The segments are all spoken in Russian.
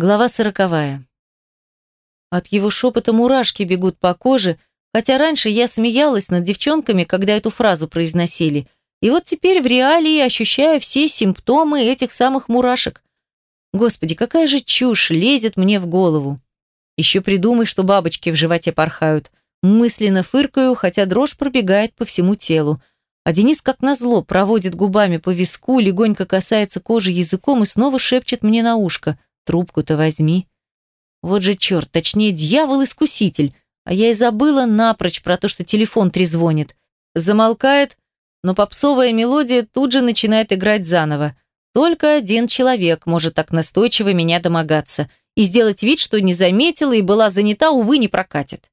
Глава сороковая. От его шепота мурашки бегут по коже, хотя раньше я смеялась над девчонками, когда эту фразу произносили. И вот теперь в реалии ощущаю все симптомы этих самых мурашек. Господи, какая же чушь лезет мне в голову. Еще придумай, что бабочки в животе порхают. Мысленно фыркаю, хотя дрожь пробегает по всему телу. А Денис, как назло, проводит губами по виску, легонько касается кожи языком и снова шепчет мне на ушко – Трубку-то возьми. Вот же черт, точнее, дьявол-искуситель. А я и забыла напрочь про то, что телефон трезвонит. Замолкает, но попсовая мелодия тут же начинает играть заново. Только один человек может так настойчиво меня домогаться. И сделать вид, что не заметила и была занята, увы, не прокатит.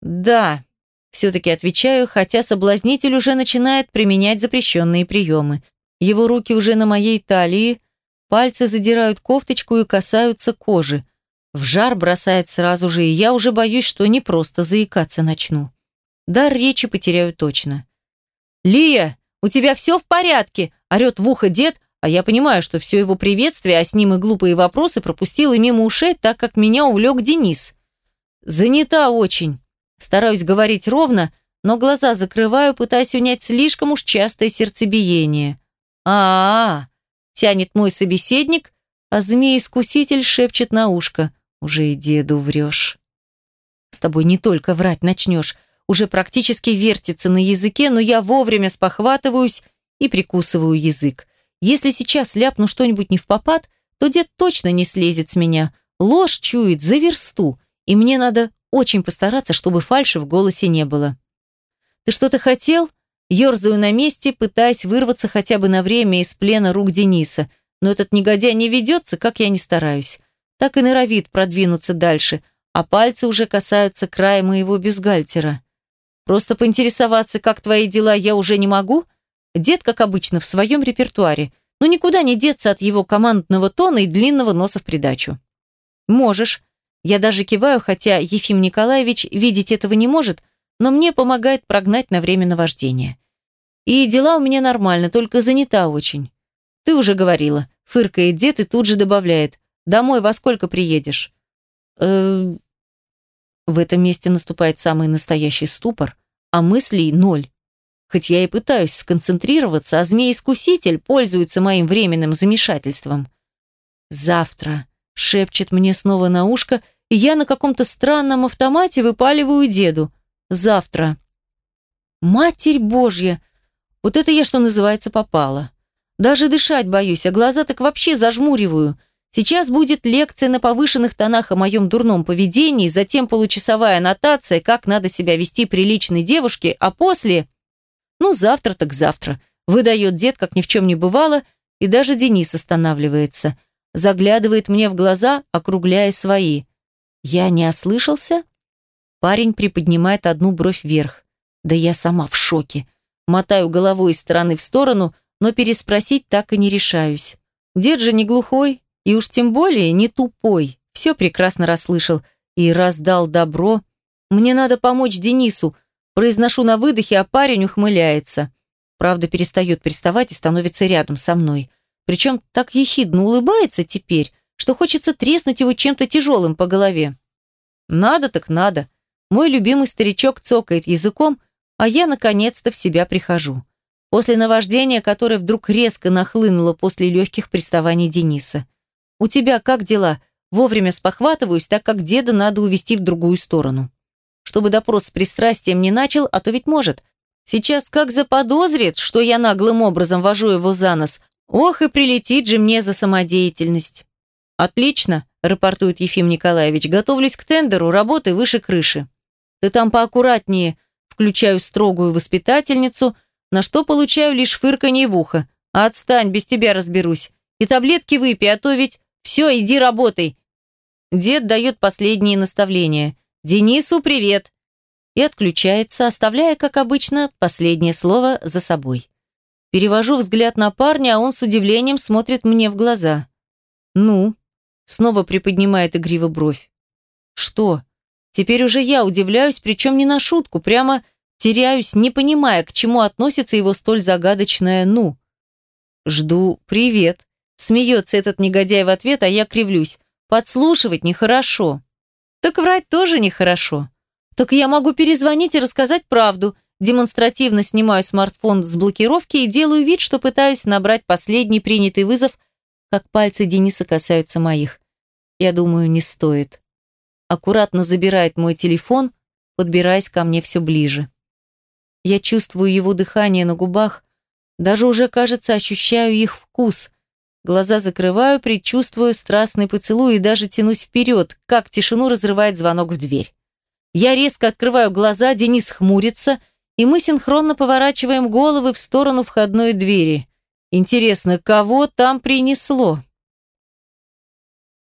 Да, все-таки отвечаю, хотя соблазнитель уже начинает применять запрещенные приемы. Его руки уже на моей талии, Пальцы задирают кофточку и касаются кожи. В жар бросает сразу же, и я уже боюсь, что не просто заикаться начну. Дар речи потеряю точно. «Лия, у тебя все в порядке?» – орет в ухо дед, а я понимаю, что все его приветствие, а с ним и глупые вопросы пропустила мимо ушей, так как меня увлек Денис. «Занята очень». Стараюсь говорить ровно, но глаза закрываю, пытаясь унять слишком уж частое сердцебиение. а, -а, -а тянет мой собеседник, а змей-искуситель шепчет на ушко. Уже и деду врешь. С тобой не только врать начнешь. Уже практически вертится на языке, но я вовремя спохватываюсь и прикусываю язык. Если сейчас ляпну что-нибудь не в попад, то дед точно не слезет с меня. Ложь чует за версту, и мне надо очень постараться, чтобы фальши в голосе не было. «Ты что-то хотел?» Ёрзаю на месте, пытаясь вырваться хотя бы на время из плена рук Дениса. Но этот негодяй не ведется, как я не стараюсь. Так и норовит продвинуться дальше, а пальцы уже касаются края моего бюстгальтера. Просто поинтересоваться, как твои дела, я уже не могу? Дед, как обычно, в своем репертуаре. Но никуда не деться от его командного тона и длинного носа в придачу. Можешь. Я даже киваю, хотя Ефим Николаевич видеть этого не может, но мне помогает прогнать на время наваждения. И дела у меня нормально, только занята очень. Ты уже говорила. Фыркает дед и тут же добавляет. Домой во сколько приедешь? Э В этом месте наступает самый настоящий ступор, а мыслей ноль. Хоть я и пытаюсь сконцентрироваться, а змей-искуситель пользуется моим временным замешательством. «Завтра», — шепчет мне снова на ушко, и я на каком-то странном автомате выпаливаю деду. Завтра. Матерь Божья! Вот это я, что называется, попала. Даже дышать боюсь, а глаза так вообще зажмуриваю. Сейчас будет лекция на повышенных тонах о моем дурном поведении, затем получасовая аннотация, как надо себя вести приличной девушке, а после... Ну, завтра так завтра. Выдает дед, как ни в чем не бывало, и даже Денис останавливается. Заглядывает мне в глаза, округляя свои. Я не ослышался? Парень приподнимает одну бровь вверх. Да я сама в шоке. Мотаю головой из стороны в сторону, но переспросить так и не решаюсь. Дед же не глухой, и уж тем более не тупой. Все прекрасно расслышал. И раз дал добро, мне надо помочь Денису. Произношу на выдохе, а парень ухмыляется. Правда, перестает приставать и становится рядом со мной. Причем так ехидно улыбается теперь, что хочется треснуть его чем-то тяжелым по голове. Надо так надо. Мой любимый старичок цокает языком, а я наконец-то в себя прихожу. После наваждения, которое вдруг резко нахлынуло после легких приставаний Дениса. «У тебя как дела?» Вовремя спохватываюсь, так как деда надо увести в другую сторону. Чтобы допрос с пристрастием не начал, а то ведь может. Сейчас как заподозрит, что я наглым образом вожу его за нос. Ох, и прилетит же мне за самодеятельность. «Отлично», – рапортует Ефим Николаевич, – «готовлюсь к тендеру, работай выше крыши». Ты там поаккуратнее, включаю строгую воспитательницу, на что получаю лишь фырканье в ухо. Отстань, без тебя разберусь. И таблетки выпей, а то ведь... Все, иди работай. Дед дает последние наставления. Денису привет. И отключается, оставляя, как обычно, последнее слово за собой. Перевожу взгляд на парня, а он с удивлением смотрит мне в глаза. «Ну?» Снова приподнимает игриво бровь. «Что?» Теперь уже я удивляюсь, причем не на шутку, прямо теряюсь, не понимая, к чему относится его столь загадочное «ну». «Жду привет», – смеется этот негодяй в ответ, а я кривлюсь. Подслушивать нехорошо. Так врать тоже нехорошо. Так я могу перезвонить и рассказать правду. Демонстративно снимаю смартфон с блокировки и делаю вид, что пытаюсь набрать последний принятый вызов, как пальцы Дениса касаются моих. Я думаю, не стоит. Аккуратно забирает мой телефон, подбираясь ко мне все ближе. Я чувствую его дыхание на губах, даже уже, кажется, ощущаю их вкус. Глаза закрываю, предчувствую страстный поцелуй и даже тянусь вперед, как тишину разрывает звонок в дверь. Я резко открываю глаза, Денис хмурится, и мы синхронно поворачиваем головы в сторону входной двери. Интересно, кого там принесло?